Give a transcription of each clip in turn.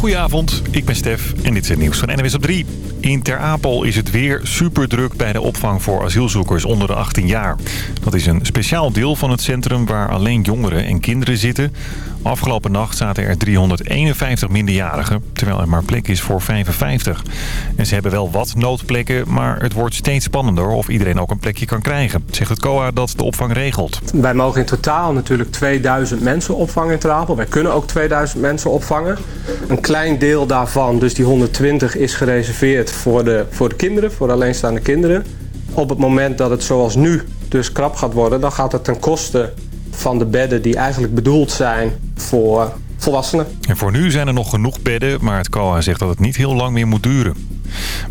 Goedenavond, ik ben Stef en dit is het nieuws van NWS op 3. In Ter Apel is het weer super druk bij de opvang voor asielzoekers onder de 18 jaar. Dat is een speciaal deel van het centrum waar alleen jongeren en kinderen zitten. Afgelopen nacht zaten er 351 minderjarigen, terwijl er maar plek is voor 55. En ze hebben wel wat noodplekken, maar het wordt steeds spannender of iedereen ook een plekje kan krijgen, zegt het COA dat de opvang regelt. Wij mogen in totaal natuurlijk 2000 mensen opvangen in Ter Apel. Wij kunnen ook 2000 mensen opvangen. Een klein deel daarvan, dus die 120, is gereserveerd voor de, voor de kinderen, voor de alleenstaande kinderen. Op het moment dat het zoals nu dus krap gaat worden, dan gaat het ten koste van de bedden die eigenlijk bedoeld zijn voor volwassenen. En voor nu zijn er nog genoeg bedden, maar het COA zegt dat het niet heel lang meer moet duren.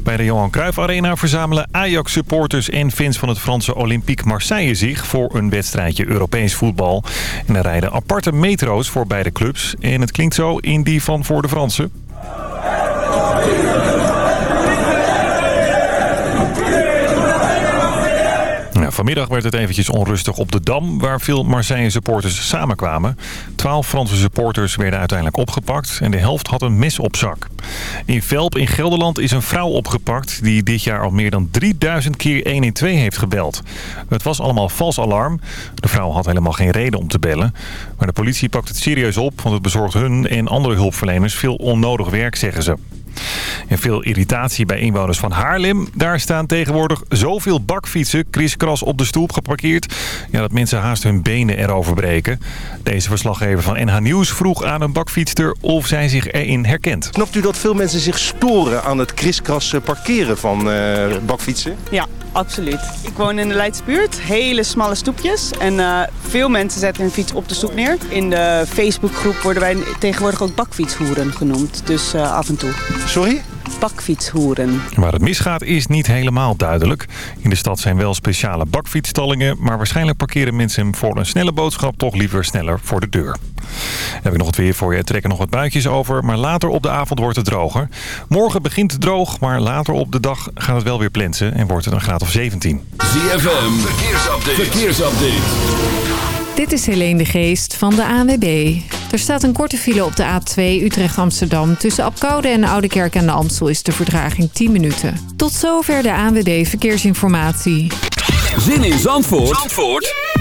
Bij de Johan Cruijff Arena verzamelen Ajax-supporters en fans van het Franse Olympique Marseille zich voor een wedstrijdje Europees voetbal. En er rijden aparte metro's voor beide clubs. En het klinkt zo in die van voor de Fransen. Vanmiddag werd het eventjes onrustig op de Dam... waar veel Marseille-supporters samenkwamen. Twaalf Franse supporters werden uiteindelijk opgepakt... en de helft had een mes op zak. In Velp in Gelderland is een vrouw opgepakt... die dit jaar al meer dan 3000 keer 112 heeft gebeld. Het was allemaal vals alarm. De vrouw had helemaal geen reden om te bellen. Maar de politie pakt het serieus op... want het bezorgt hun en andere hulpverleners veel onnodig werk, zeggen ze. En veel irritatie bij inwoners van Haarlem. Daar staan tegenwoordig zoveel bakfietsen kriskras op de stoep geparkeerd... Ja, dat mensen haast hun benen erover breken. Deze verslaggever van NH Nieuws vroeg aan een bakfietster of zij zich erin herkent. Snapt u dat veel mensen zich storen aan het kriskras parkeren van uh, bakfietsen? Ja, absoluut. Ik woon in de Leidsbuurt, hele smalle stoepjes. En uh, veel mensen zetten hun fiets op de stoep neer. In de Facebookgroep worden wij tegenwoordig ook bakfietshoeren genoemd. Dus uh, af en toe. Sorry? bakfietshoeren. Waar het misgaat is niet helemaal duidelijk. In de stad zijn wel speciale bakfietsstallingen... maar waarschijnlijk parkeren mensen hem voor een snelle boodschap... toch liever sneller voor de deur. Heb ik nog wat weer voor je. Er trekken nog wat buitjes over, maar later op de avond wordt het droger. Morgen begint het droog, maar later op de dag gaat het wel weer plensen... en wordt het een graad of 17. ZFM, verkeersupdate. verkeersupdate. Dit is Helene de Geest van de ANWB. Er staat een korte file op de A2 Utrecht-Amsterdam. Tussen Apkoude en Oudekerk aan de Amstel is de verdraging 10 minuten. Tot zover de ANWB Verkeersinformatie. Zin in Zandvoort, Zandvoort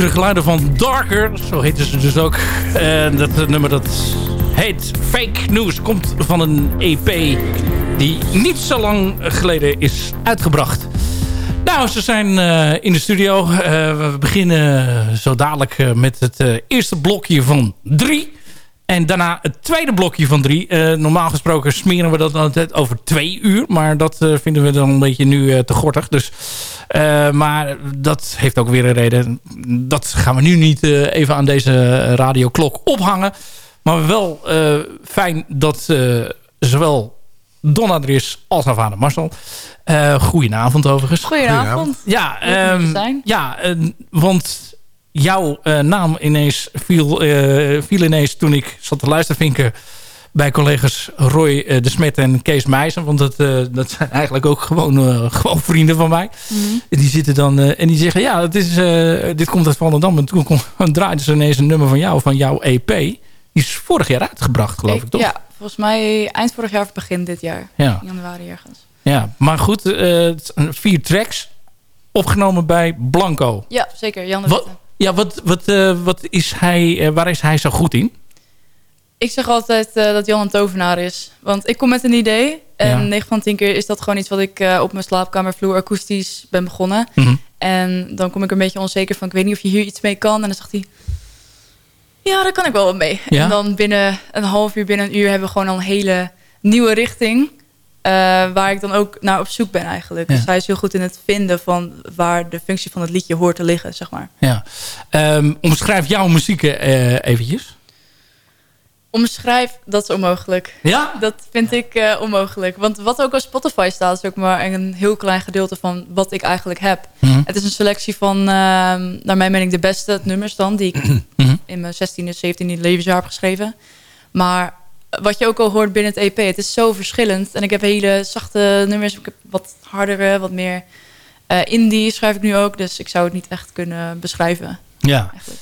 donkere geluiden van Darker. Zo heten ze dus ook. En dat nummer dat heet Fake News. Komt van een EP die niet zo lang geleden is uitgebracht. Nou, ze zijn uh, in de studio. Uh, we beginnen zo dadelijk met het eerste blokje van drie. En daarna het tweede blokje van drie. normaal gesproken smeren we dat altijd over twee uur. Maar dat vinden we dan een beetje nu te gortig. Dus, maar dat heeft ook weer een reden. Dat gaan we nu niet even aan deze radioklok ophangen. Maar wel fijn dat zowel Donna er is als haar vader Marcel. Uh, goedenavond overigens. Goedenavond. Ja, um, ja want jouw uh, naam ineens viel, uh, viel ineens toen ik zat te luisteren bij collega's Roy de Smet en Kees Meijzen. Want dat, dat zijn eigenlijk ook gewoon, gewoon vrienden van mij. Mm Die zitten dan en die zeggen, ja, het is, dit komt uit Volendam. En toen draaiden ze ineens een nummer van jou, van jouw EP. Die is vorig jaar uitgebracht, geloof ik, ik toch? Ja, volgens mij eind vorig jaar of begin dit jaar. Ja. Januari ergens. Ja, maar goed, uh, vier tracks opgenomen bij Blanco. Ja, zeker. Jan de wat, Ja, wat, wat, uh, wat is hij, uh, waar is hij zo goed in? Ik zeg altijd dat Jan een tovenaar is. Want ik kom met een idee. En ja. 9 van 10 keer is dat gewoon iets wat ik op mijn slaapkamervloer akoestisch ben begonnen. Mm -hmm. En dan kom ik een beetje onzeker van... ik weet niet of je hier iets mee kan. En dan zegt hij... Ja, daar kan ik wel wat mee. Ja? En dan binnen een half uur, binnen een uur... hebben we gewoon al een hele nieuwe richting... Uh, waar ik dan ook naar op zoek ben eigenlijk. Ja. Dus hij is heel goed in het vinden van waar de functie van het liedje hoort te liggen, zeg maar. Ja. Um, omschrijf jouw muziek uh, eventjes. Omschrijf, dat is onmogelijk. Ja? Dat vind ik uh, onmogelijk. Want wat ook op Spotify staat, is ook maar een heel klein gedeelte van wat ik eigenlijk heb. Mm -hmm. Het is een selectie van, uh, naar mijn mening, de beste nummers dan, die ik mm -hmm. in mijn 16e, 17e levensjaar heb geschreven. Maar wat je ook al hoort binnen het EP, het is zo verschillend. En ik heb hele zachte nummers, ik heb wat hardere, wat meer uh, indie schrijf ik nu ook. Dus ik zou het niet echt kunnen beschrijven. Ja. Eigenlijk.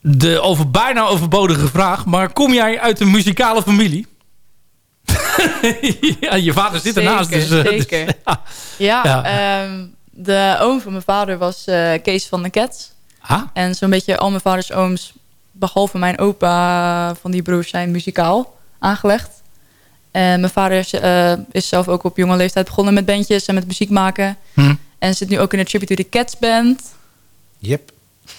De over, bijna overbodige vraag, maar kom jij uit een muzikale familie? ja, je vader zit zeker, ernaast. Dus, uh, zeker. Dus, ja, ja, ja. Um, de oom van mijn vader was uh, Kees van de Cats. Ah. En zo'n beetje al mijn vaders ooms behalve mijn opa van die broers zijn muzikaal aangelegd. En mijn vader is, uh, is, zelf ook op jonge leeftijd begonnen met bandjes en met muziek maken. Hm. En zit nu ook in de Tribute to the Cats band. Yep.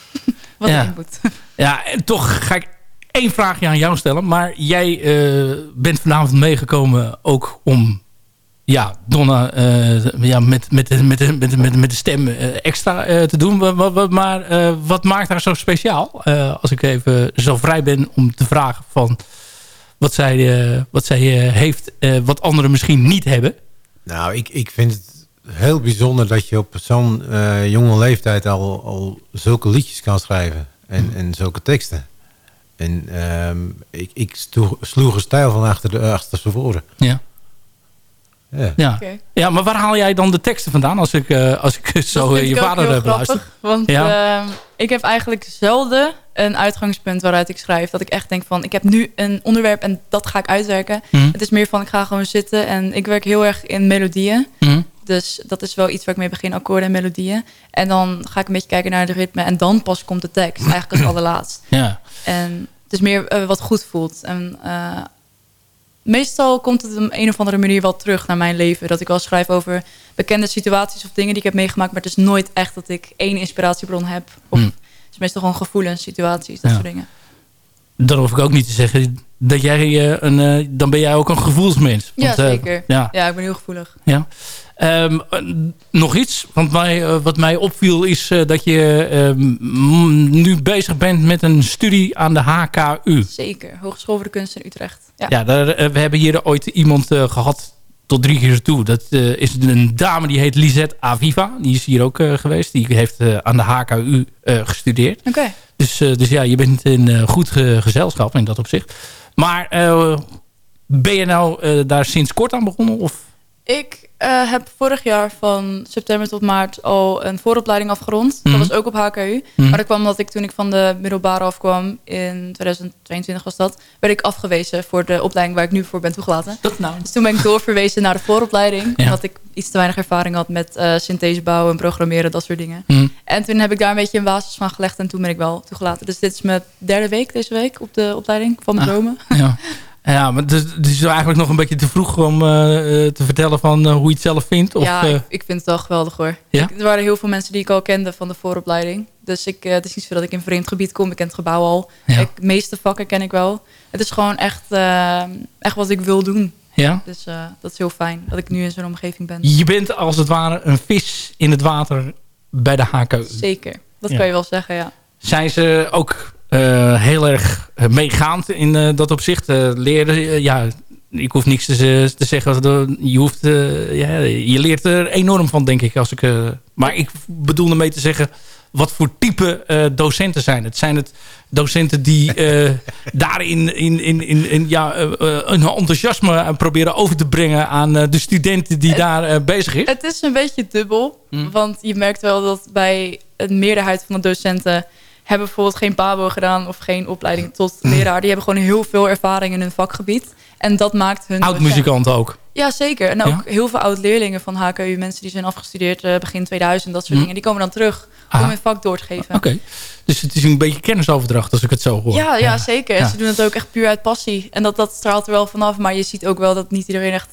Wat ja. input. Ja, en toch ga ik één vraagje aan jou stellen. Maar jij uh, bent vanavond meegekomen ook om ja, Donna uh, ja, met, met, met, met, met, de stem uh, extra te doen. Maar, maar wat maakt haar zo speciaal? als ik even zo vrij ben om te vragen van wat zij, wat zij heeft, wat anderen misschien niet hebben. Nou, ik, ik vind het heel bijzonder dat je op zo'n jonge leeftijd al, al zulke liedjes kan schrijven. En, en zulke teksten. En um, ik, ik sloeg een stijl van achter de achterste voren. Ja. Ja. Ja. Okay. ja, maar waar haal jij dan de teksten vandaan als ik, uh, als ik zo je vader heb beluisterd? Want ja. uh, ik heb eigenlijk zelden een uitgangspunt waaruit ik schrijf. Dat ik echt denk van, ik heb nu een onderwerp en dat ga ik uitwerken. Mm. Het is meer van, ik ga gewoon zitten en ik werk heel erg in melodieën. Mm. Dus dat is wel iets waar ik mee begin, akkoorden en melodieën. En dan ga ik een beetje kijken naar de ritme en dan pas komt de tekst. Eigenlijk als allerlaatst. Ja. En het is meer uh, wat goed voelt. En meestal komt het op een of andere manier wel terug naar mijn leven. Dat ik wel schrijf over bekende situaties of dingen die ik heb meegemaakt. Maar het is nooit echt dat ik één inspiratiebron heb. Of Hm. het is meestal gewoon gevoelens, situaties, dat Ja. soort dingen. Dan hoef ik ook niet te zeggen dat jij eh, een, eh, dan ben jij ook een gevoelsmens. Ja, Want, eh, zeker. ja. Ja, ik ben heel gevoelig. Ja. Ehm, eh, nog iets, want mij, eh, wat mij opviel is eh, dat je ehm, nu bezig bent met een studie aan de HKU. Zeker. Hogeschool voor de Kunst in Utrecht. Ja. Ja, daar, eh, we hebben hier ooit iemand eh, gehad tot drie keer toe. Dat is een dame die heet Lisette Aviva. Die is hier ook geweest. Die heeft aan de HKU gestudeerd. Oké. Dus, dus ja, je bent in goed ge- gezelschap in dat opzicht. Maar ben je nou daar sinds kort aan begonnen? Of? Ik uh, heb vorig jaar van september tot maart al een vooropleiding afgerond. Dat mhm. was ook op HKU. Mm Maar dat kwam omdat ik toen ik van de middelbare afkwam, in 2022 was dat, werd ik afgewezen voor de opleiding waar ik nu voor ben toegelaten. Dat nou? Dus toen ben ik doorverwezen naar de vooropleiding. Omdat ik iets te weinig ervaring had met uh, synthesebouw en programmeren, dat soort dingen. Mhm. En toen heb ik daar een beetje een basis van gelegd en toen ben ik wel toegelaten. Dus dit is mijn derde week deze week op de opleiding van mijn ah, dromen. Ja. Ja, maar het is, eigenlijk nog een beetje te vroeg om uh, te vertellen van uh, hoe je het zelf vindt. Of, ja, ik, ik, vind het wel geweldig hoor. Ja? er waren heel veel mensen die ik al kende van de vooropleiding. Dus ik, het is niet zo dat ik in vreemd gebied kom. Ik ken het gebouw al. de meeste vakken ken ik wel. Het is gewoon echt, echt wat ik wil doen. Ja? Dus dat is heel fijn dat ik nu in zo'n omgeving ben. Je bent als het ware een vis in het water bij de HKU. Zeker, dat kan je wel zeggen, ja. Zijn ze ook uh, heel erg eh, meegaand in uh, dat opzicht. leren, ja, ik hoef niks te, te zeggen. Je, hoeft, ja, je leert er enorm van, denk ik. Als ik, maar ik bedoel ermee te zeggen wat voor type docenten zijn het. Zijn het docenten die daarin in, in, in, in, ja, een enthousiasme proberen over te brengen aan de studenten die daar bezig is? Het is een beetje dubbel. Hmm. Want je merkt wel dat bij een meerderheid van de docenten hebben bijvoorbeeld geen PABO gedaan of geen opleiding tot leraar. Die hebben gewoon heel veel ervaring in hun vakgebied. En dat maakt hun... Oud-muzikanten ook? Ja, zeker. En ook heel veel oud-leerlingen van HKU. Mensen die zijn afgestudeerd uh, begin 2000, dat soort hm. dingen. Die komen dan terug om hun vak door te geven. Oké. Dus het is een beetje kennisoverdracht als ik het zo hoor. Ja, ja, zeker. En ze doen het ook echt puur uit passie. En dat, dat straalt er wel vanaf. Maar je ziet ook wel dat niet iedereen echt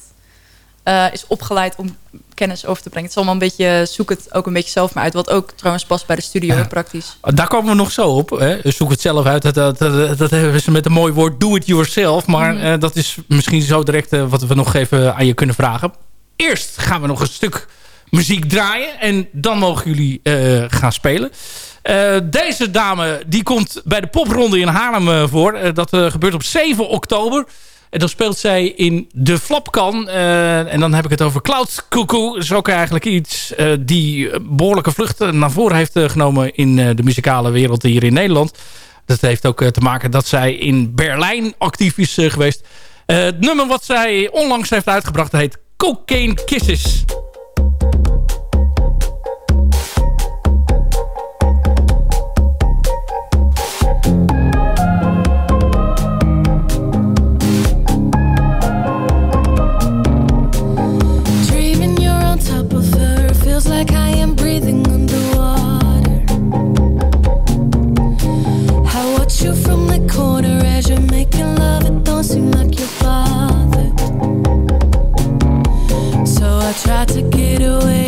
uh, is opgeleid om kennis over te brengen. Het is allemaal een beetje, zoek het ook een beetje zelf maar uit. Wat ook trouwens past bij de studio, praktisch. Daar komen we nog zo op. Hè. Zoek het zelf uit. Dat, dat, dat, hebben ze met een mooi woord, do it yourself. Maar mhm. uh, dat is misschien zo direct uh, wat we nog even aan je kunnen vragen. Eerst gaan we nog een stuk muziek draaien. En dan mogen jullie gaan spelen. deze dame die komt bij de popronde in Haarlem voor. dat gebeurt op 7 oktober. En dan speelt zij in De Flapkan. Uh, en dan heb ik het over Cloud Cuckoo. Dat is ook eigenlijk iets uh, die behoorlijke vluchten naar voren heeft uh, genomen... in de muzikale wereld hier in Nederland. Dat heeft ook te maken dat zij in Berlijn actief is geweest. het nummer wat zij onlangs heeft uitgebracht heet Cocaine Kisses. to get away.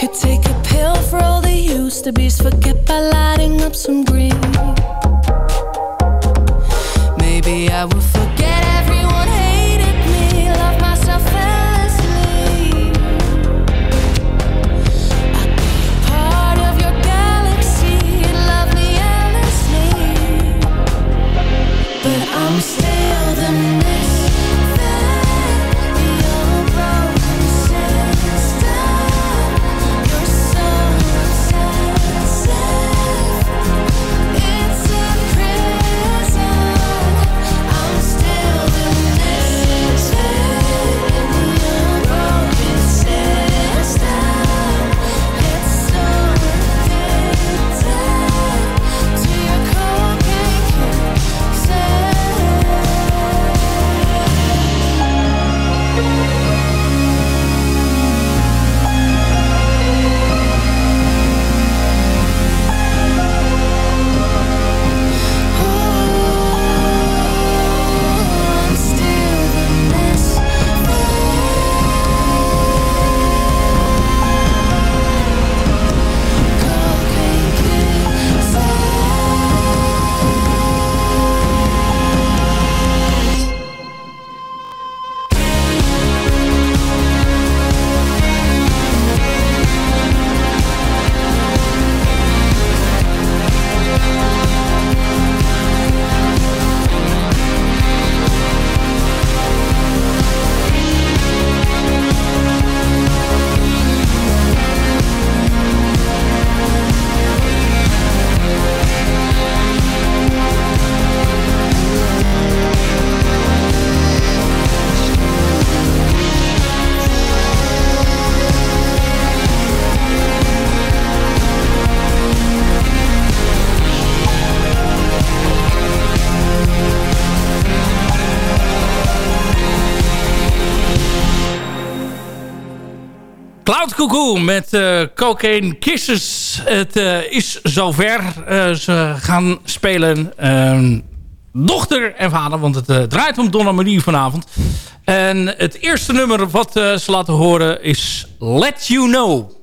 Could take a pill for all the used to be's. Forget by lighting up some green. Maybe I will forget. Cuckoo met uh, Cocaine Kisses. Het uh, is zover. Uh, ze gaan spelen ehm, dochter en vader. Want het draait om Donna Marie vanavond. En het eerste nummer wat ze laten horen is Let You Know.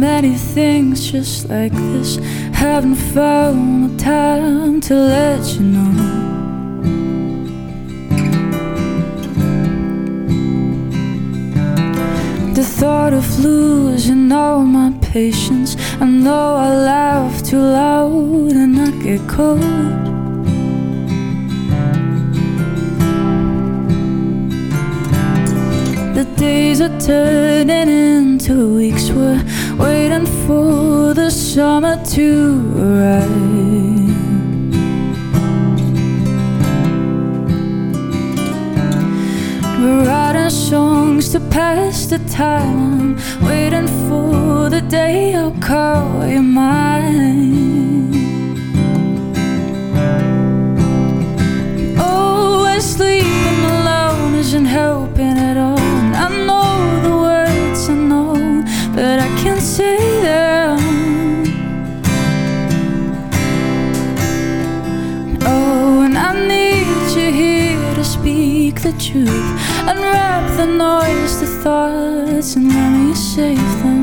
Many things just like this. Haven't found the time to let you know. The thought of losing all my patience. I know I laugh too loud and I get cold. Days are turning into weeks. We're waiting for the summer to arrive. We're writing songs to pass the time. Waiting for the day I'll call you mine. And sleeping alone isn't helping at all. Truth, unwrap the noise, the thoughts, and let me save them.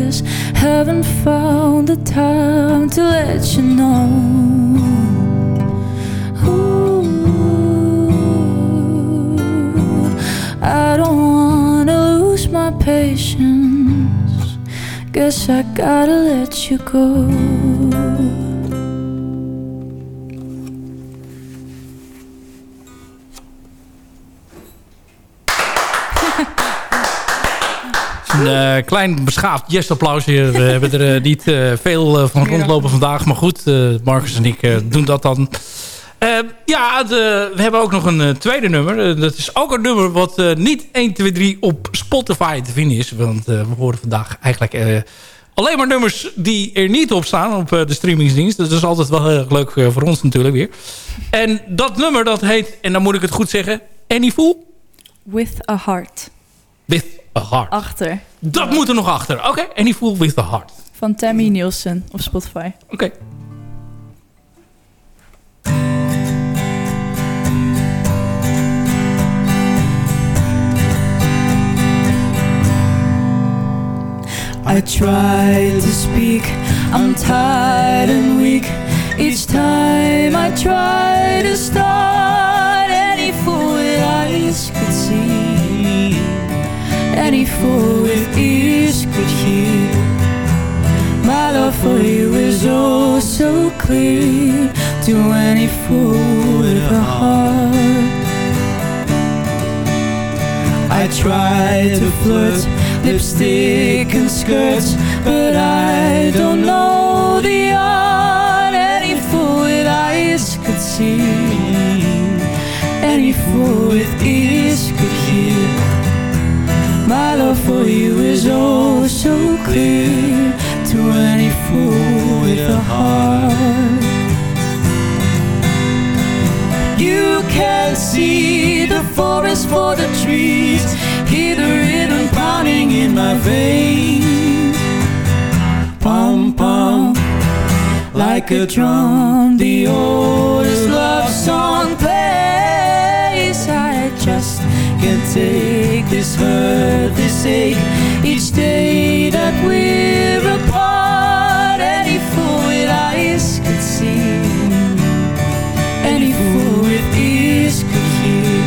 This. Haven't found the time to let you know. Ooh, I don't wanna lose my patience. Guess I gotta let you go. Klein beschaafd jestapplausje. We hebben er eh, niet eh, veel eh, van rondlopen vandaag. Maar goed, eh, Marcus en ik eh, doen dat dan. Eh, ja, de- we hebben ook nog een eh, tweede nummer. Eh, dat is ook een nummer wat eh, niet 1, 2, 3 op Spotify te vinden is. Want eh, we horen vandaag eigenlijk eh, alleen maar nummers die er niet op staan op eh, de streamingsdienst. Dat is altijd wel heel erg leuk eh, voor ons natuurlijk weer. En dat nummer dat heet, en dan moet ik het goed zeggen... Any Fool? With a heart. With a Heart. Achter. Dat moet er nog achter. Oké, Any Fool With a Heart. Van Tammy Nielsen op Spotify. Oké. I try to speak, I'm tired and weak. Each time I try to start, Any fool with ears could hear. My love for you is oh so clear to any fool with a heart. I try to flirt, lipstick and skirts, but I don't know the art. Any fool with eyes could see, any fool with ears so clear to any fool with a heart. You can see the forest for the trees, hear the rhythm pounding in my veins. Pom pom, like a drum, the oldest love song plays. I just can't take this hurt, this ache, each day that we're apart. Any fool with eyes could see any fool with ears could hear.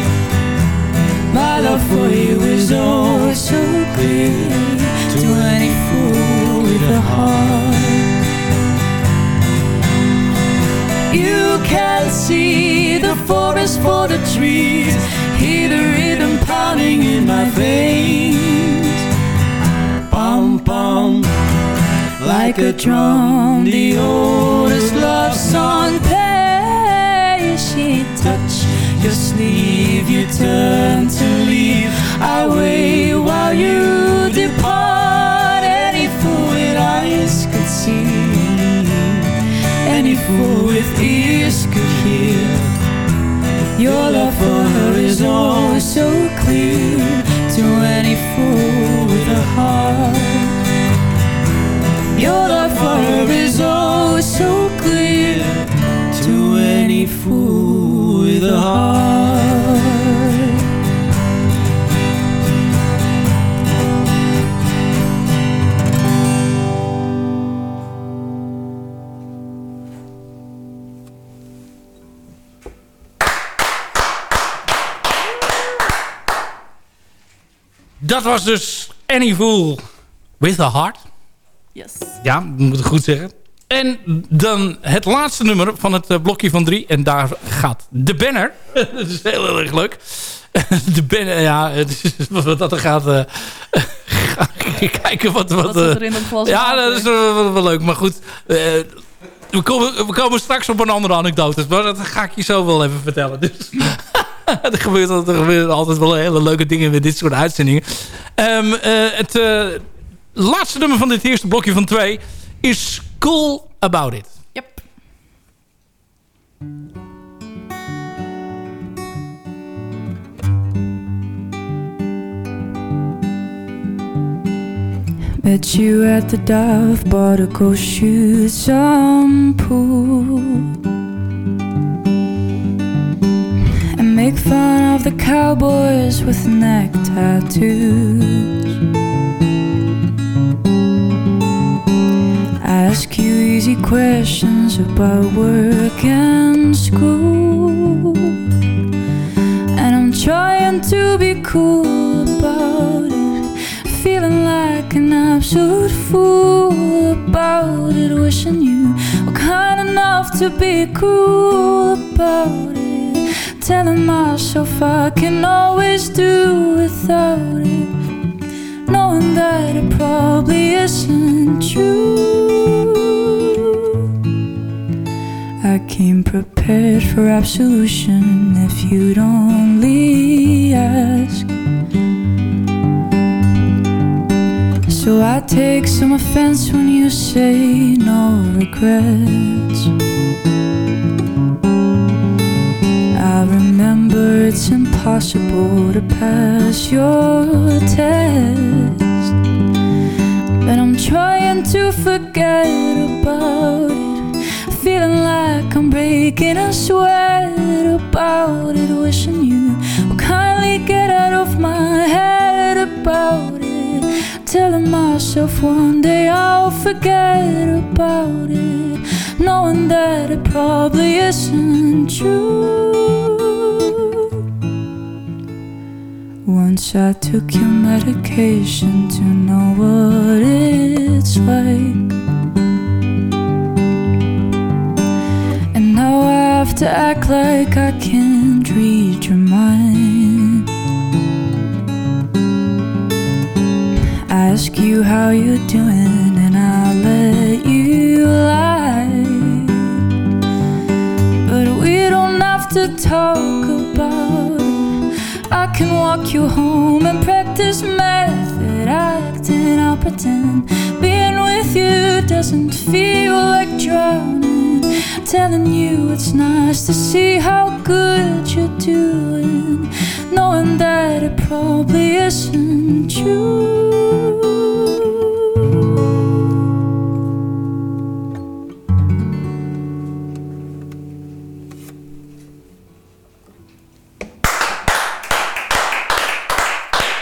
My love for you is oh so clear to any fool with a heart. You can see the forest for the trees, hear the rhythm pounding in my veins. Like a drum, the oldest love song plays. She touch your sleeve, you turn to leave. I wait while you depart. Any fool with eyes could see, any fool with ears could hear. Your love for her is oh so clear to any fool with a heart. Fool with a heart. Dat was dus Any Fool with a Heart. Yes. Ja, moet ik goed zeggen. En dan het laatste nummer van het eh, blokje van drie. En daar gaat de banner. dat is heel, heel erg leuk. de banner, ja, wat dat er gaat... eh, ga ik kijken wat... wat eh, Ja, dat is wel, leuk. Maar goed, we, komen, we komen straks op een andere anekdote. Maar dat ga ik je zo wel even vertellen. Dus, er, gebeurt, er gebeuren altijd wel hele leuke dingen met dit soort uitzendingen. Ehm, eh, het laatste nummer van dit eerste blokje van twee is Cool About It. Yep. Met you at the dive bar to go shoot some pool And make fun of the cowboys with neck tattoos Ask you easy questions about work and school. And I'm trying to be cool about it Feeling like an absolute fool about it. Wishing you were kind enough to be cool about it. Telling myself I can always do without it. Knowing that it probably isn't true came prepared for absolution if you'd only ask So I take some offense when you say no regrets. I remember it's impossible to pass your test. But I'm trying to forget about it. Feeling like I'm breaking a sweat about it. Wishing you would kindly get out of my head about it. Telling myself one day I'll forget about it. Knowing that it probably isn't true. Once I took your medication to know what it's like. To act like I can't read your mind. Ask you how you're doing, and I'll let you lie. But we don't have to talk about it. I can walk you home and practice method acting. I'll pretend being with you doesn't feel like drowning. Telling you it's nice to see how good you're doing, knowing that it probably isn't true.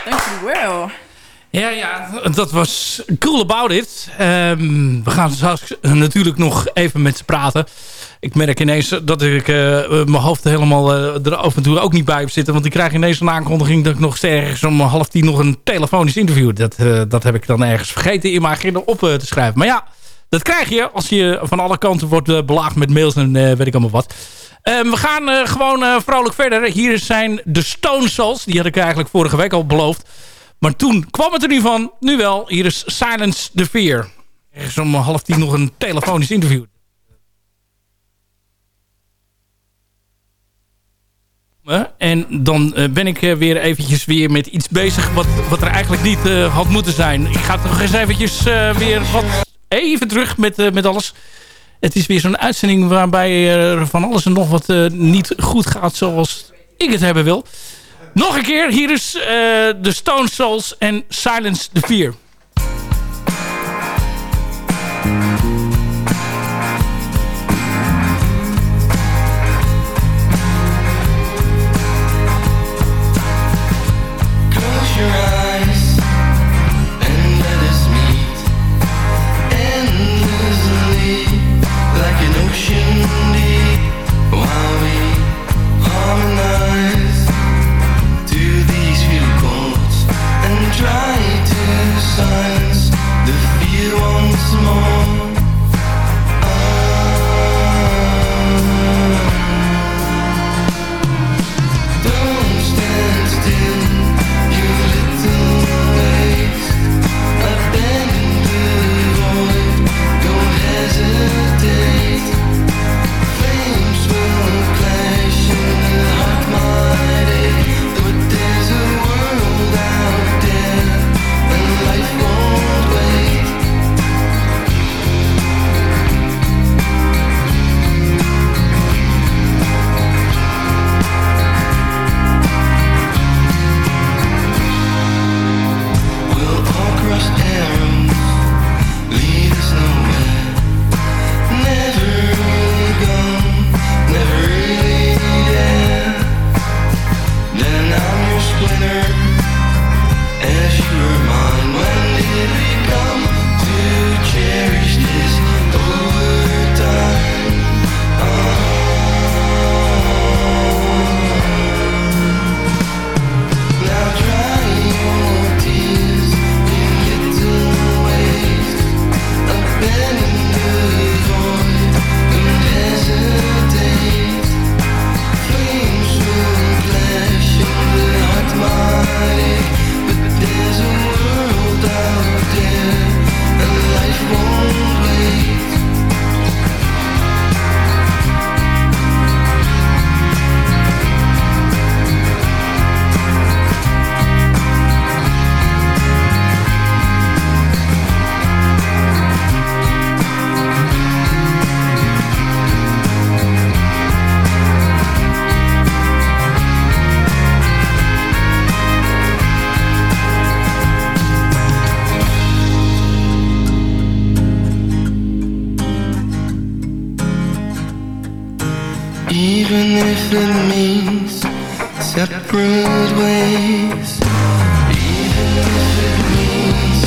Dankjewel. Ja, ja, dat was cool about it. Ehm, we gaan straks natuurlijk nog even met ze praten. Ik merk ineens dat ik eh, mijn hoofd helemaal eh, er af en toe ook niet bij heb zitten. Want ik krijg ineens een aankondiging dat ik nog ergens om half tien nog een telefonisch interview. Dat, eh, dat heb ik dan ergens vergeten in mijn agenda op te schrijven. Maar ja, dat krijg je als je van alle kanten wordt belaagd met mails en weet ik allemaal wat. Ehm, we gaan gewoon vrolijk verder. Hier zijn de Stone Souls. Die had ik eigenlijk vorige week al beloofd. Maar toen kwam het er nu van. Nu wel. Hier is Silence the Fear. Ergens om half tien nog een telefonisch interview. En dan eh, ben ik eh, weer eventjes weer met iets bezig wat, wat er eigenlijk niet eh, had moeten zijn. Ik ga toch eens eventjes weer wat even terug met, met alles. Het is weer zo'n uitzending waarbij er van alles en nog wat niet goed gaat zoals ik het hebben wil. Nog een keer, hier is de Stone Souls en Silence the Fear. Even if it means separate ways. Even if it means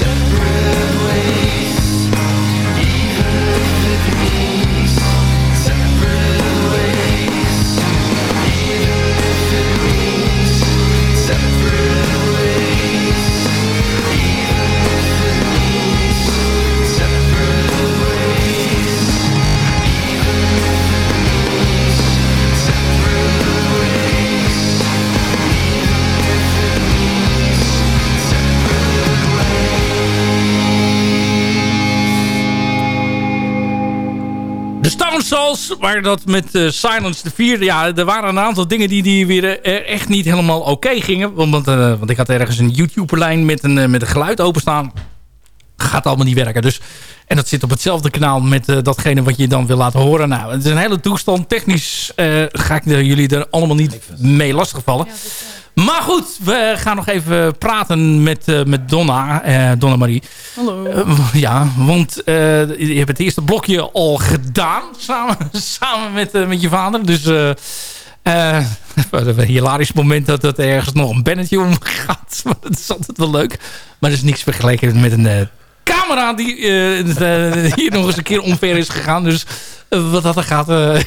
separate ways. Even if it means separate ways. Even if it means separate Souls. Maar dat met eh, Silence the Vier. Ja, er waren een aantal dingen die, die weer eh, echt niet helemaal oké gingen. Want, eh, want ik had ergens een YouTube-lijn met een, eh, met een geluid openstaan. Gaat allemaal niet werken. Dus, en dat zit op hetzelfde kanaal met eh, datgene wat je dan wil laten horen. Nou, het is een hele toestand. Technisch eh, ga ik jullie er allemaal niet mee lastigvallen. Maar goed, we gaan nog even praten met, eh, met Donna, eh, Donna Marie. Hallo. Eh, ja, want je hebt het eerste blokje al gedaan samen, samen met, met je vader. Dus een hilarisch moment dat dat ergens nog een bennetje omgaat. Maar dat is altijd wel leuk. Maar dat is niks vergeleken met een camera die hier nog eens een keer omver is gegaan. Dus wat dat er gaat, eh,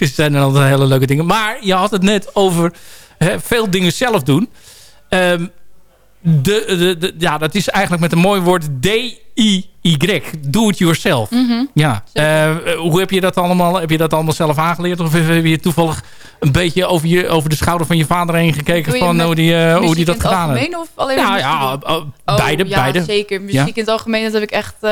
zijn er altijd hele leuke dingen. Maar je had het net over veel dingen zelf doen. Ehm, de, de, de- ja, dat is eigenlijk met een mooi woord D-I-Y. Do it yourself. Mhm. Ja. Eh, hoe heb je dat allemaal? Heb je dat allemaal zelf aangeleerd? Of heb je toevallig een beetje over, je, over de schouder van je vader heen gekeken van met hoe die, eh, hoe muziek die dat in het gedaan heeft? algemeen of alleen Ja, ja, muziek? oh, beide. ja, beide. zeker. Muziek Ja. in het algemeen, dat heb ik echt... eh,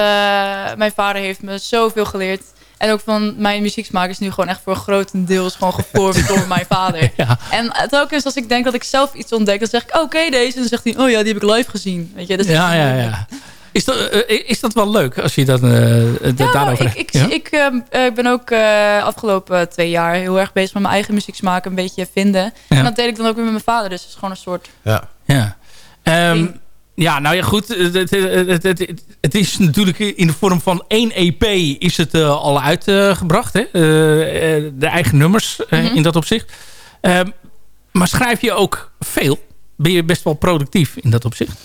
mijn vader heeft me zoveel geleerd. En ook van mijn muzieksmaak is nu gewoon echt voor grotendeels gewoon gevormd door mijn vader. Ja. En telkens als ik denk dat ik zelf iets ontdek, dan zeg ik, oké deze. En dan zegt hij, oh ja, die heb ik live gezien. Weet je, dus Ja, ja, ja. Is dat, eh, is dat wel leuk als je dat eh, eh, Ja, daarover ik, ik, Ja? ik, ehm, eh, ik ben ook eh, afgelopen twee jaar heel erg bezig met mijn eigen muzieksmaak een beetje vinden. Ja. En dat deed ik dan ook weer met mijn vader. Dus het is gewoon een soort... Ja. Ja. Ehm, ja, nou ja, goed. Het, het, het, het, is natuurlijk in de vorm van één EP is het eh, al uitgebracht. hè? Eh, eh, de eigen nummers Mhm. in dat opzicht. Ehm, maar schrijf je ook veel? Ben je best wel productief in dat opzicht?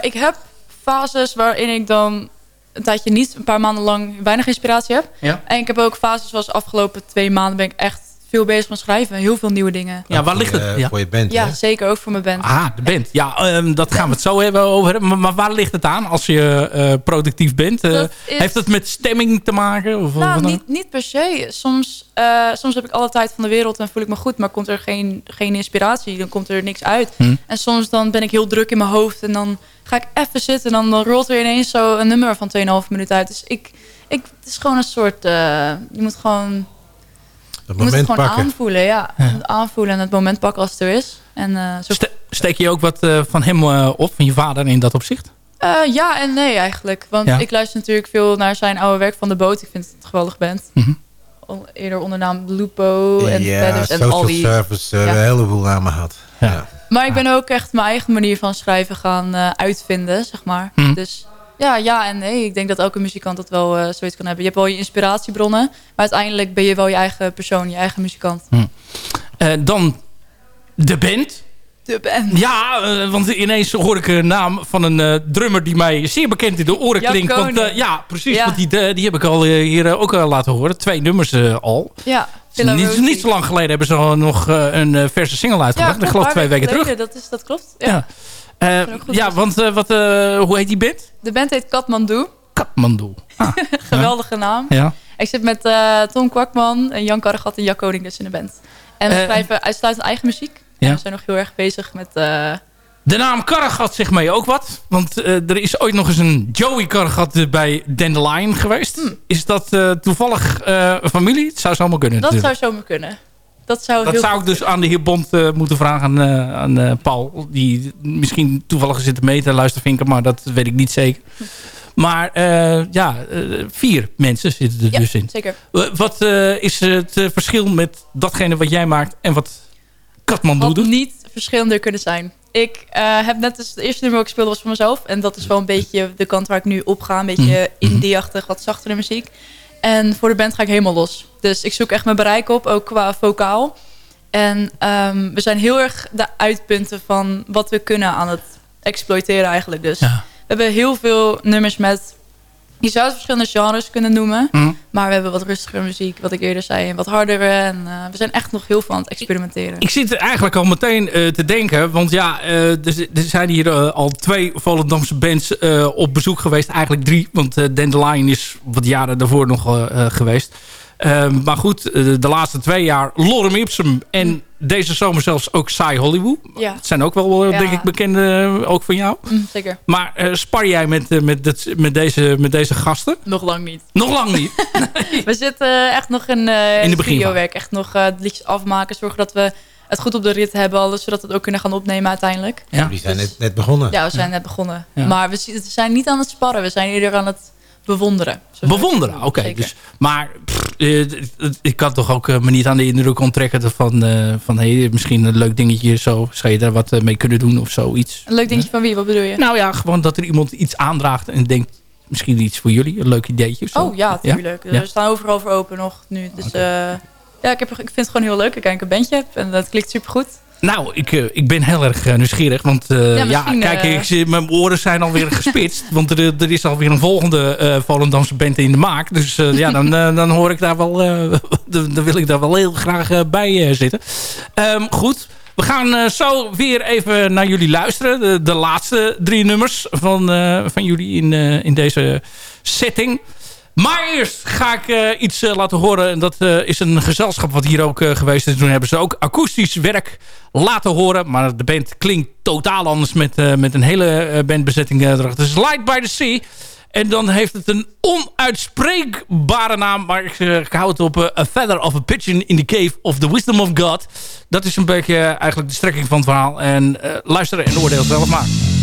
Ik heb fases waarin ik dan een tijdje niet, een paar maanden lang weinig inspiratie heb. Ja. En ik heb ook fases zoals de afgelopen twee maanden ben ik echt veel bezig met schrijven. Heel veel nieuwe dingen. Ja, waar ligt het? Ja. Voor je band, Ja, hè? zeker ook voor mijn band. Ah, de band. Ja, ehm, dat gaan we het zo hebben over. Maar, maar waar ligt het aan als je eh, productief bent? Eh, is- Heeft het met stemming te maken? Of, Nou, wat dan? niet, niet per se. Soms, eh, soms heb ik alle tijd van de wereld en voel ik me goed, maar komt er geen, geen inspiratie. Dan komt er niks uit. Hm. En soms dan ben ik heel druk in mijn hoofd en dan ga ik even zitten en dan, dan rolt er ineens zo een nummer van 2,5 minuten uit. Dus ik, ik, het is gewoon een soort, eh, je moet gewoon, Het je moet het moment gewoon pakken. aanvoelen. Ja, Ja. aanvoelen en het moment pakken als het er is. En, eh, zo, Ste- steek je ook wat eh, van hem eh, op, van je vader in dat opzicht? Eh, ja en nee eigenlijk. Want Ja. ik luister natuurlijk veel naar zijn oude werk van De Boot. Ik vind het een geweldig band. Mhm. Al eerder onder naam Lupo en ja, Feathers en social al die... service, Ja. een heleboel namen had. Ja. Maar ik ben ook echt mijn eigen manier van schrijven gaan eh, uitvinden, zeg maar. Mhm. Dus ja, ja en nee. Ik denk dat elke muzikant dat wel eh, zoiets kan hebben. Je hebt wel je inspiratiebronnen, maar uiteindelijk ben je wel je eigen persoon, je eigen muzikant. Eh, dan de band. De band. Ja, eh, want ineens hoor ik een naam van een drummer die mij zeer bekend in de oren klinkt. Koning. ja, precies. Ja. Want die, die heb ik al hier ook eh, laten horen. Twee nummers al. Ja, Niet, niet zo lang geleden hebben ze al nog een verse single uitgebracht. ik geloof twee weken terug. Dat, is, dat klopt. Ja. Ja, Eh, ja want eh, wat, eh, hoe heet die band? De band heet Katmandu. Kathmandu. Geweldige naam. Ja. Ik zit met Tom Kwakman, en Jan Karregat en Jack Koning dus in de band. En we schrijven uitsluitend eigen muziek. Ja. En we zijn nog heel erg bezig met... De naam Karregat zegt mij ook wat. Want er is ooit nog eens een Joey Karregat bij Dandelion geweest. Is dat toevallig eh, familie? Het zou zomaar kunnen dat zou natuurlijk. zomaar kunnen. Dat zou, Dat heel zou ik dus aan de heer Bond eh, moeten vragen aan, eh, aan eh, Paul. Die misschien toevallig zit mee te luistervinken, maar dat weet ik niet zeker. Maar ja, vier mensen zitten er Ja, dus in. zeker. Wat is het verschil met datgene wat jij maakt en wat Katmandu Had doet? niet verschillender kunnen zijn. Ik heb net dus het eerste nummer ook gespeeld was voor mezelf. En dat is wel een beetje de kant waar ik nu op ga. Een beetje Mhm. indie-achtig, wat zachtere muziek. En voor de band ga ik helemaal los. Dus ik zoek echt mijn bereik op, ook qua vocaal. En ehm, we zijn heel erg de uitpunten van wat we kunnen aan het exploiteren eigenlijk. Dus Ja. we hebben heel veel nummers met... Je zou het verschillende genres kunnen noemen. Mhm. Maar we hebben wat rustigere muziek, wat ik eerder zei. En wat hardere. En eh, we zijn echt nog heel veel aan het experimenteren. Ik zit eigenlijk al meteen eh, te denken. Want ja, eh, er, er zijn hier al twee Volendamse bands op bezoek geweest. Eigenlijk drie. Want Dandelion is wat jaren daarvoor nog geweest. Eh, maar goed, eh, de laatste twee jaar Lorem Ipsum en deze zomer zelfs ook Saai Hollywood. Ja. Dat zijn ook wel, eh, Ja. denk ik, bekende ook van jou. Mm, zeker. Maar eh, spar jij met, eh, met, dit- met, deze, met deze gasten? Nog lang niet. Nog lang niet. We zitten echt nog in, eh In de studiowerk. Echt nog eh, de liedjes afmaken. Zorgen dat we het goed op de rit hebben. Alles, zodat we het ook kunnen gaan opnemen uiteindelijk. Ja. Die zijn net, net begonnen. Ja, we zijn net begonnen. Ja. Maar we, we zijn niet aan het sparren. We zijn eerder aan het bewonderen. Bewonderen, oké. Dus, maar pff, eh, ik kan toch ook eh, me niet aan de indruk onttrekken van, eh, van hey, misschien een leuk dingetje zo. Zou je daar wat mee kunnen doen of zoiets? Een leuk dingetje van wie? Wat bedoel je? Nou ja, gewoon dat er iemand iets aandraagt en denkt, misschien iets voor jullie, een leuk ideetje zo. Oh ja, tuurlijk. Ja? We staan overal voor open nog nu. Dus ja, ik, heb, ik vind het gewoon heel leuk. Ik kijk een bandje heb en dat klinkt supergoed. Nou, ik, eh, ik ben heel erg eh, nieuwsgierig. Want eh, Ja, kijk, ik, zie- mijn oren zijn alweer gespitst. want er, er is alweer een volgende eh Volendamse band in de maak. Dus ja, dan, dan hoor ik daar wel... dan, dan wil ik daar wel heel graag bij zitten. Ehm, goed, we gaan zo weer even naar jullie luisteren. De, de laatste drie nummers van, van jullie in, in deze setting. Maar eerst ga ik eh, iets eh, laten horen. En dat eh, is een gezelschap wat hier ook geweest is. Toen hebben ze ook akoestisch werk laten horen. Maar de band klinkt totaal anders met, met een hele bandbezetting erachter. Het is Light by the Sea. En dan heeft het een onuitspreekbare naam. Maar ik, ik hou het op A Feather of a Pigeon in the Cave of the Wisdom of God. Dat is een beetje eigenlijk de strekking van het verhaal. En luister en oordeel zelf maar.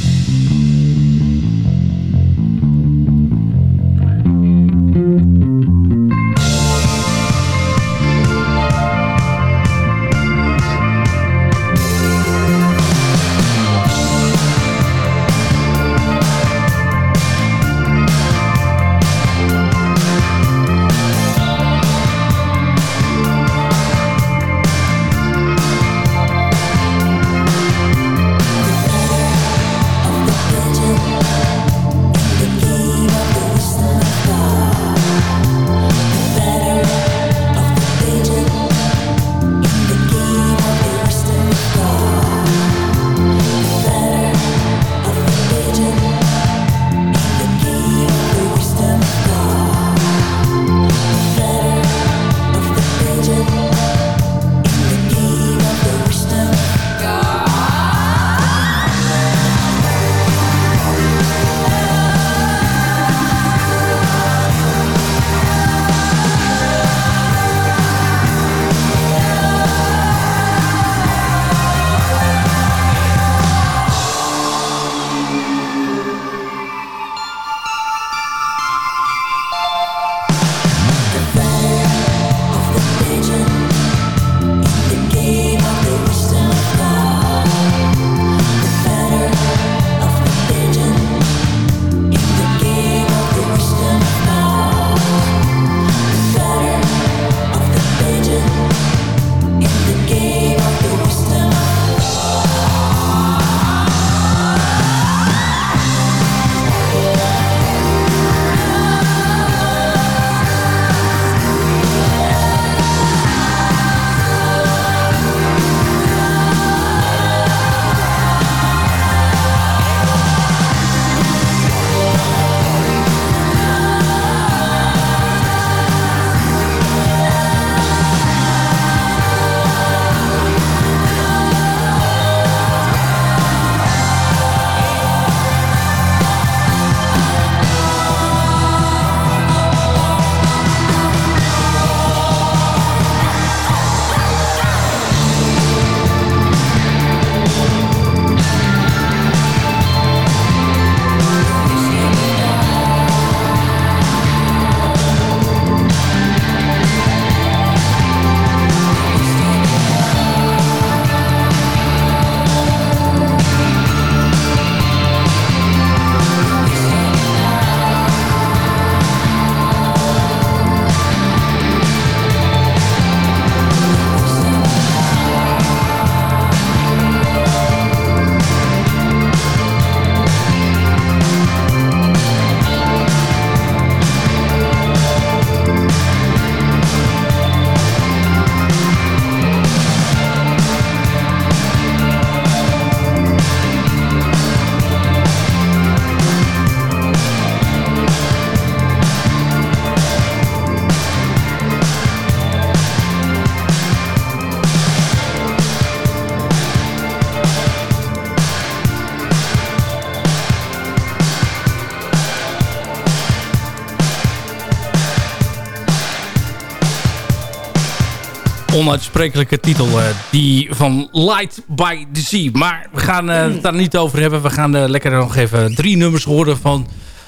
Onuitsprekelijke titel. eh, die van Light by the Sea. Maar we gaan eh, het daar niet over hebben. We gaan eh, lekker nog even drie nummers horen van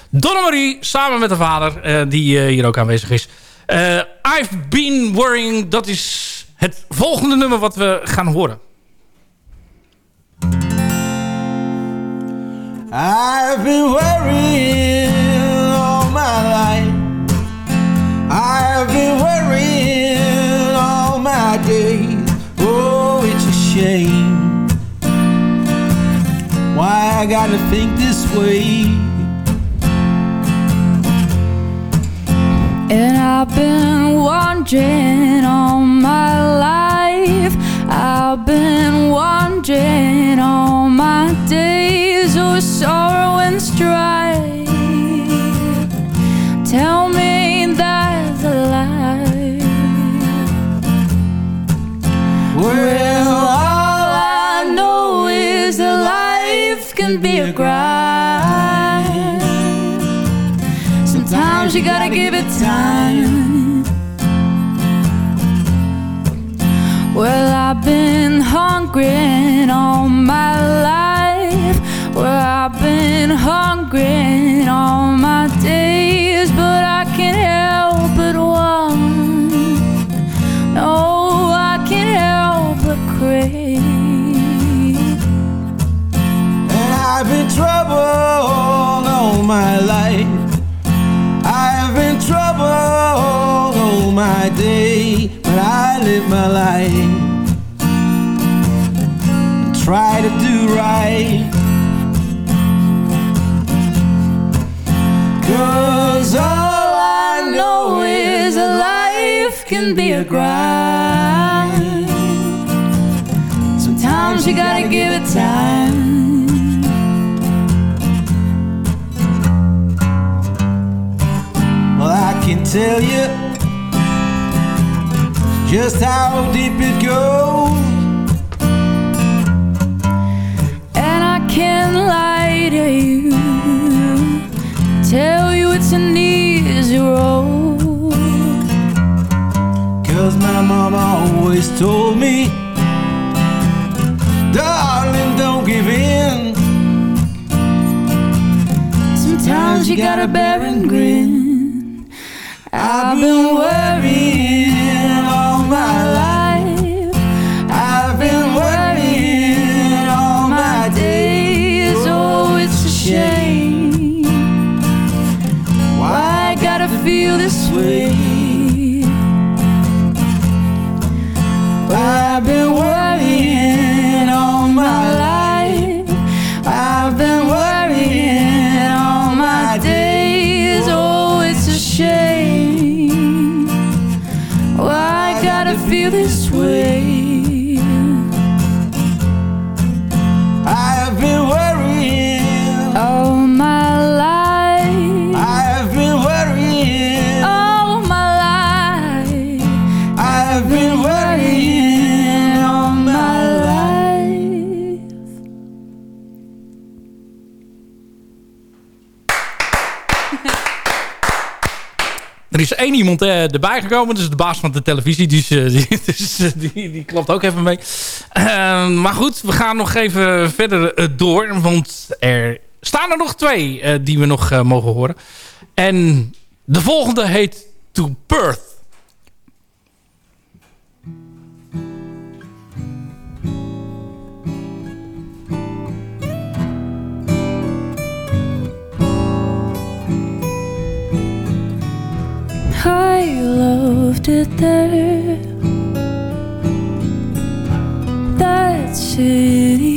Donna Marie. Samen met haar vader. die hier ook aanwezig is. I've been worrying. Dat is het volgende nummer wat we gaan horen. I've been worrying I gotta think this way. And I've been wondering all my life. I've been wondering all my days of sorrow and strife. Tell be a grind. Sometimes you gotta give it time. Well, I've been hungry all my life. Well, I've been hungry Try to do right. Cause all I know is life can be a grind. Sometimes you gotta give it time. Well, I can tell you just how deep it goes. Always told me, darling, don't give in. Sometimes you gotta bear and grin. I've been worrying is één iemand eh, erbij gekomen. Is de baas van de televisie. Dus, eh, die, dus, eh, die, die klopt ook even mee. Eh, maar goed, we gaan nog even verder door. Want er staan er nog twee die we nog mogen horen. En de volgende heet To Perth. I loved it there. That city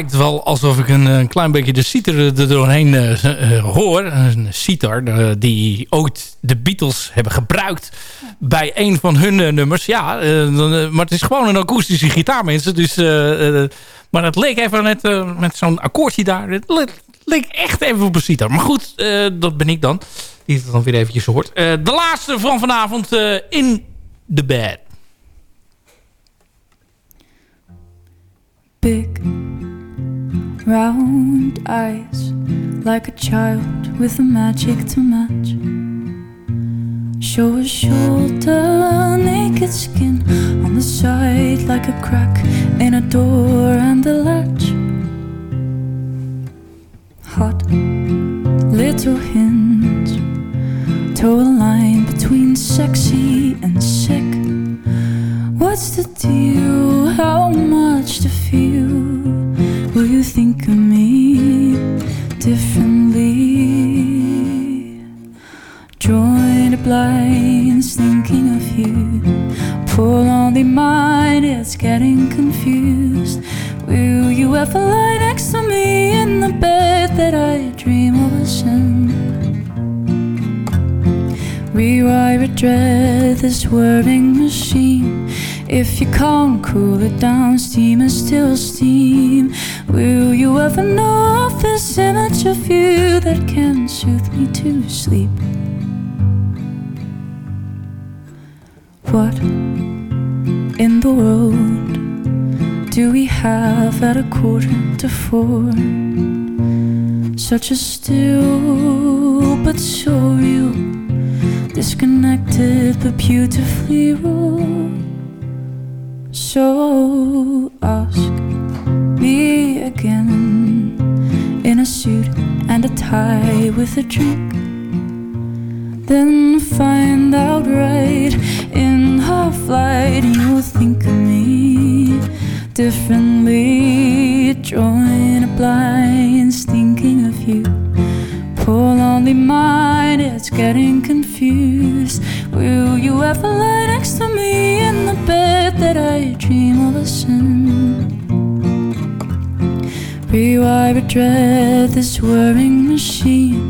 lijkt wel alsof ik een, een klein beetje de citer er doorheen eh, eh, hoor. Een sitar eh, die ooit de Beatles hebben gebruikt bij een van hun nummers. Ja, maar het is gewoon een akoestische gitaar, mensen. Dus, maar het leek even net met zo'n akkoordje daar. Het le- leek echt even op een sitar. Maar goed, dat ben ik dan. Die het dan weer eventjes hoort. De laatste van vanavond in de bed. Big, round eyes, like a child with a magic to match. Show a shoulder, naked skin on the side, like a crack in a door and a latch. Hot little hints, toe the line between sexy and sick. What's the deal? How much to feel? On the mind, it's getting confused. Will you ever lie next to me in the bed that I dream of a sin? Rewire it, dread this whirring machine. If you can't cool it down, steam is still steam. Will you ever know of this image of you that can soothe me to sleep? What the world do we have at a quarter to four? Such a still but so real, disconnected but beautifully raw. So ask me again in a suit and a tie with a drink. Then find out right in half light, you'll think of me differently. Join a blinds, thinking of you. Pull on the mind, it's getting confused. Will you ever lie next to me in the bed that I dream of a sin? Rewire dread this whirring machine.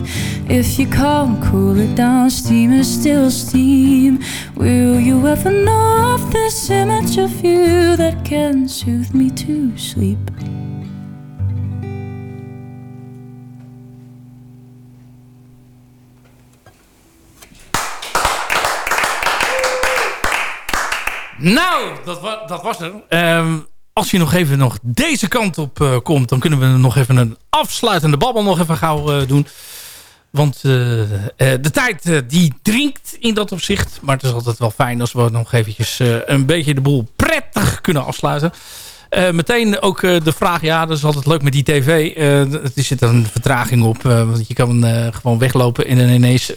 If you can't cool it down, steam is still steam. Will you ever know of this image of you that can soothe me to sleep? Nou, dat, dat was er. Ehm, als je nog even nog deze kant op eh, komt... dan kunnen we nog even een afsluitende babbel nog even gauw eh, doen. Want eh, eh, de tijd eh, die dringt in dat opzicht. Maar het is altijd wel fijn als we nog eventjes een beetje de boel prettig kunnen afsluiten. Meteen ook de vraag, ja, dat is altijd leuk met die tv. Eh, er zit een vertraging op. want je kan gewoon weglopen en dan ineens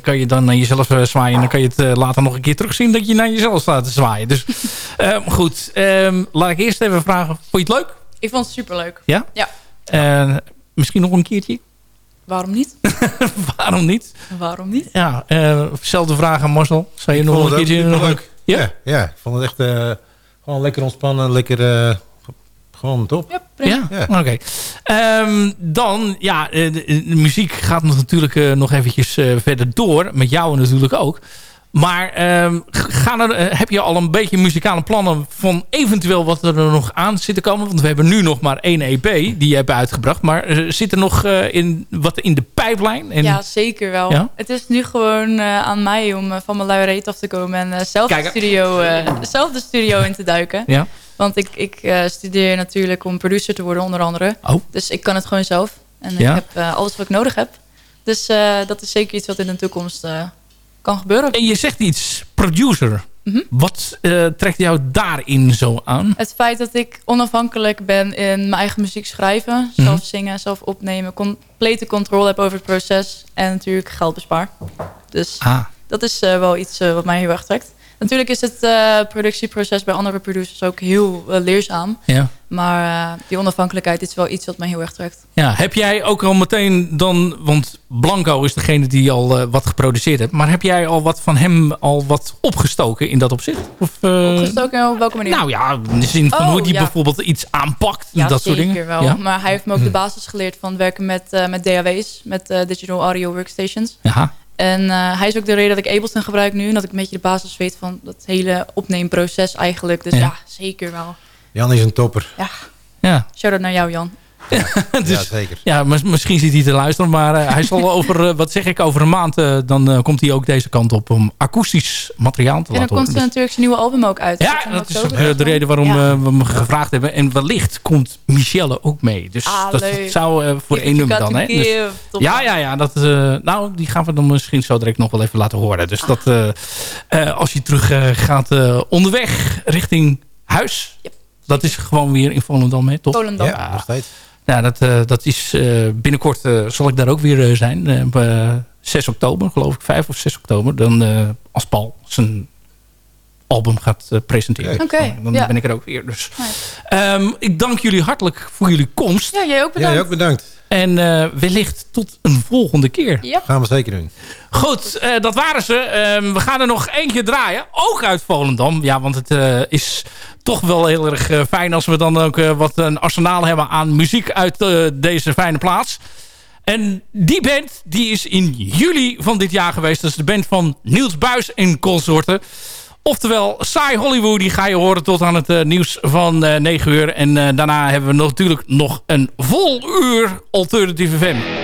kan je dan naar jezelf zwaaien. En dan kan je het later nog een keer terugzien dat je naar jezelf staat te zwaaien. Dus eh, goed, ehm, laat ik eerst even vragen. Vond je het leuk? Ik vond het superleuk. Ja? Ja. Misschien nog een keertje? Waarom niet? Waarom niet? Waarom niet? Ja, eh zelfde vraag aan Marcel. Zou je Ik nog vond een keertje... Nog leuk. Ja? Ja, ja, ik vond het echt eh, gewoon lekker ontspannen. Lekker, eh, gewoon top. Ja, oké. Ehm, dan, ja, eh, de, de muziek gaat nog natuurlijk eh, nog eventjes eh, verder door. Met jou natuurlijk ook. Maar ehm, gaan er, eh, heb je al een beetje muzikale plannen van eventueel wat er nog aan zit te komen? Want we hebben nu nog maar één EP die je hebt uitgebracht. Maar eh, zit er nog eh, in, wat in de pijplijn? En, Ja, zeker wel. Ja? Het is nu gewoon aan mij om van mijn luie reet af te komen en zelf, de studio, zelf de studio in te duiken. Ja. Want ik, ik studeer natuurlijk om producer te worden, onder andere. Oh. Dus ik kan het gewoon zelf. En Ja. ik heb alles wat ik nodig heb. Dus dat is zeker iets wat in de toekomst kan gebeuren. En je zegt iets, producer. Mhm. Wat eh, trekt jou daarin zo aan? Het feit dat ik onafhankelijk ben in mijn eigen muziek schrijven, Mhm. zelf zingen, zelf opnemen, complete controle heb over het proces en natuurlijk geld bespaar. Dus Ah. dat is eh, wel iets eh, wat mij heel erg trekt. Natuurlijk is het eh, productieproces bij andere producers ook heel eh, leerzaam. Ja. Maar eh, die onafhankelijkheid is wel iets wat mij heel erg trekt. Ja, heb jij ook al meteen dan... Want Blanco is degene die al wat geproduceerd heeft. Maar heb jij al wat van hem al wat opgestoken in dat opzicht? Of, Opgestoken op welke manier? Nou ja, in de zin van Oh, hoe die ja. bijvoorbeeld iets aanpakt. Ja, dat soort zeker dingen. wel. Ja? Maar hij heeft me ook de basis geleerd van werken met, met DAW's. Met Digital Audio Workstations. Ja. En eh, hij is ook de reden dat ik Ableton gebruik nu. En dat ik een beetje de basis weet van dat hele opneemproces eigenlijk. Dus Ja. ja, zeker wel. Jan is een topper. Ja. Ja. Shout-out naar jou, Jan. Dus- ja, zeker. Ja, mis- misschien zit hij te luisteren. Maar eh, hij zal over, eh, wat zeg ik, over een maand... eh, dan komt hij ook deze kant op om akoestisch materiaal te En dan laten komt horen. er natuurlijk zijn nieuwe album ook uit. Ja, dat is de reden waarom we hem gevraagd hebben. En wellicht komt Michelle ook mee. Dus Ah, dat, leuk. dat zou voor één nummer dan. Hè? Dus- ja, ja, ja. Dat, nou, die gaan we dan misschien zo direct nog wel even laten horen. Dus dat eh, eh, als je terug gaat eh, onderweg richting huis. Dat is gewoon weer in Volendam, hè, toch? Volendam. Ja, nog steeds. Ja, dat, eh, dat is eh, binnenkort eh, zal ik daar ook weer zijn. Eh, op, eh, 6 oktober, geloof ik. 5 of 6 oktober. Dan eh, als Paul zijn album gaat presenteren. Oké, Dan ja. ben ik er ook weer. Dus. Ehm, ik dank jullie hartelijk voor jullie komst. Ja, jij ook bedankt. Jij ook bedankt. En eh, wellicht tot een volgende keer. Ja. Gaan we zeker doen. Goed, eh, dat waren ze. Ehm, we gaan er nog eentje draaien. Ook uit Volendam. Ja, want het eh, is toch wel heel erg fijn... als we dan ook eh, wat een arsenaal hebben aan muziek uit deze fijne plaats. En die band die is in juli van dit jaar geweest. Dat is de band van Niels Buis en consorten. Oftewel, Saai Hollywood, die ga je horen tot aan het eh, nieuws van eh 9 uur. En eh, daarna hebben we natuurlijk nog een vol uur Alternative FM.